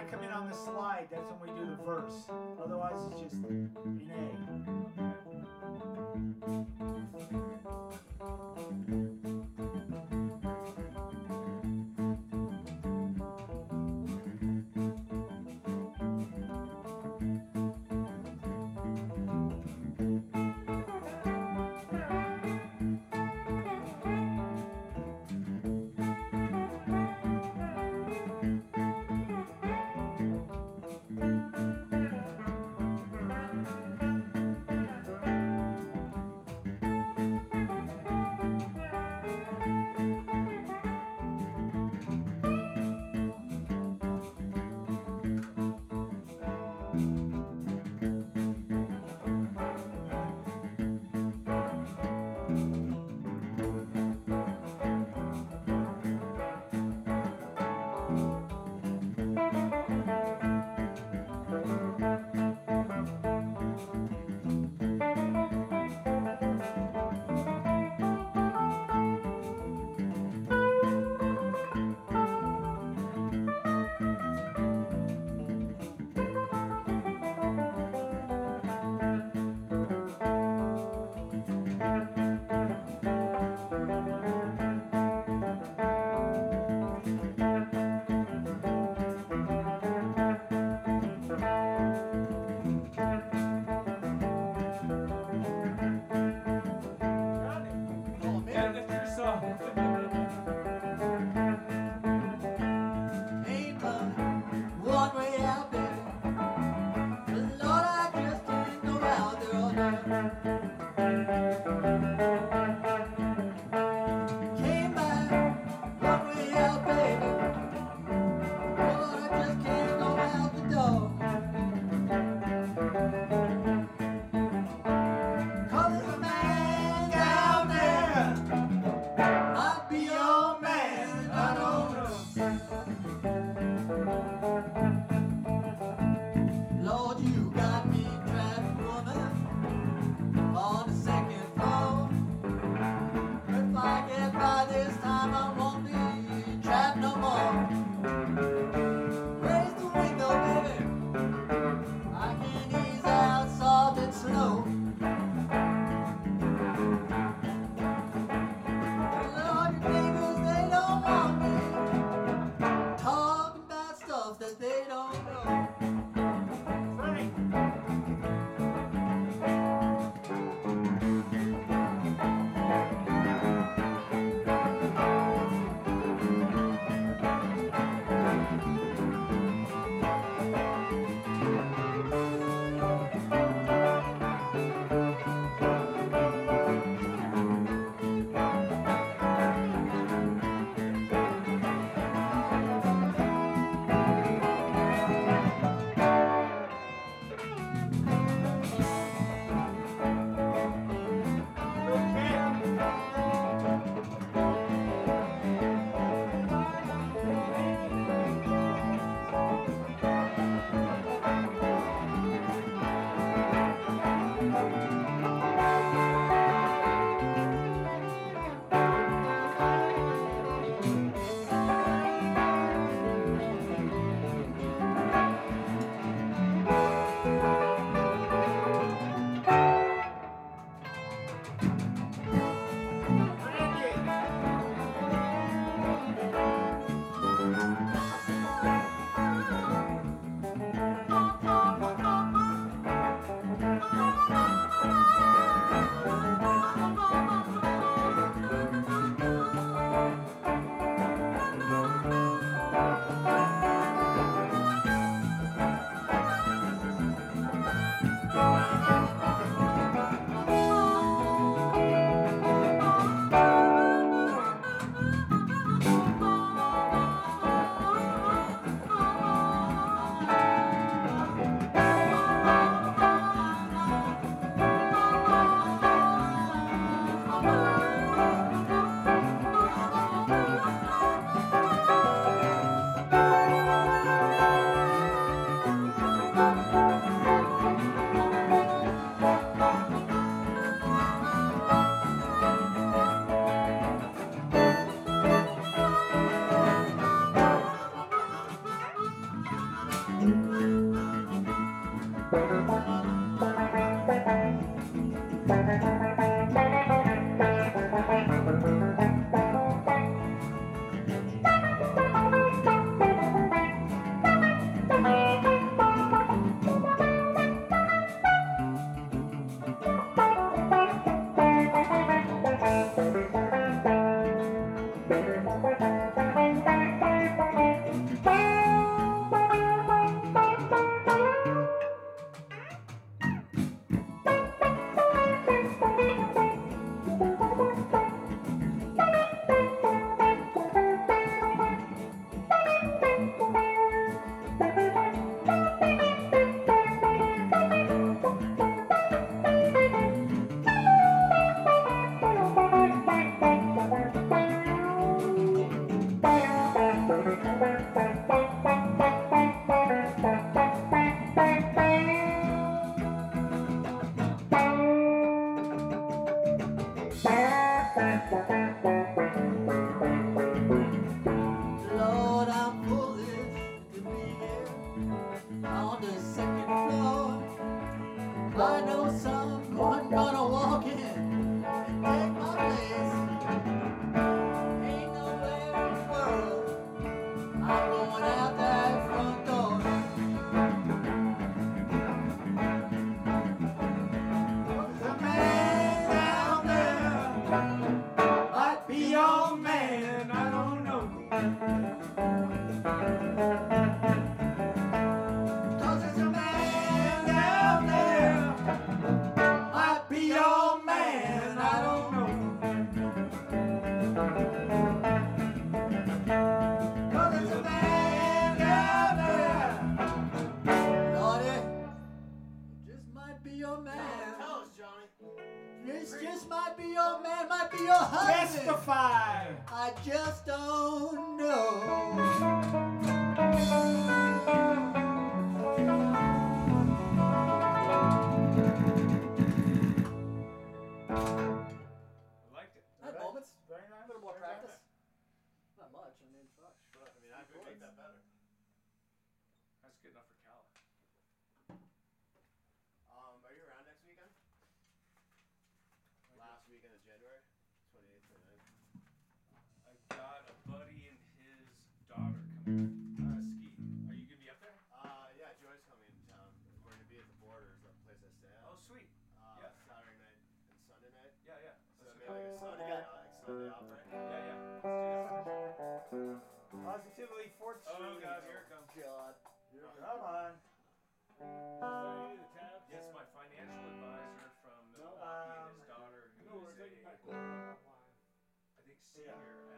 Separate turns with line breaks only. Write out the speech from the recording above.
I come in on the slide, that's when we do the verse. Otherwise, it's just in A.
time. be your man, might be your husband.
Testify.
I just don't know. Not much. I mean, fuck.
But, I mean, I could make that better.
That's good enough for
January 28th, 29th.
I got a buddy and his daughter coming. Uh, ski. Are you gonna be up there?
Uh, yeah, Joy's coming to town. We're gonna be at the Borders, the place I stay at.
Oh, sweet.
Uh,
yeah.
Saturday night and Sunday night.
Yeah, yeah.
So
That's
maybe like a Sunday, yeah, like Sunday off, right?
Yeah, yeah. Let's do this.
Positively 14.
Oh, God, here it comes.
God.
Come on.
yeah
here.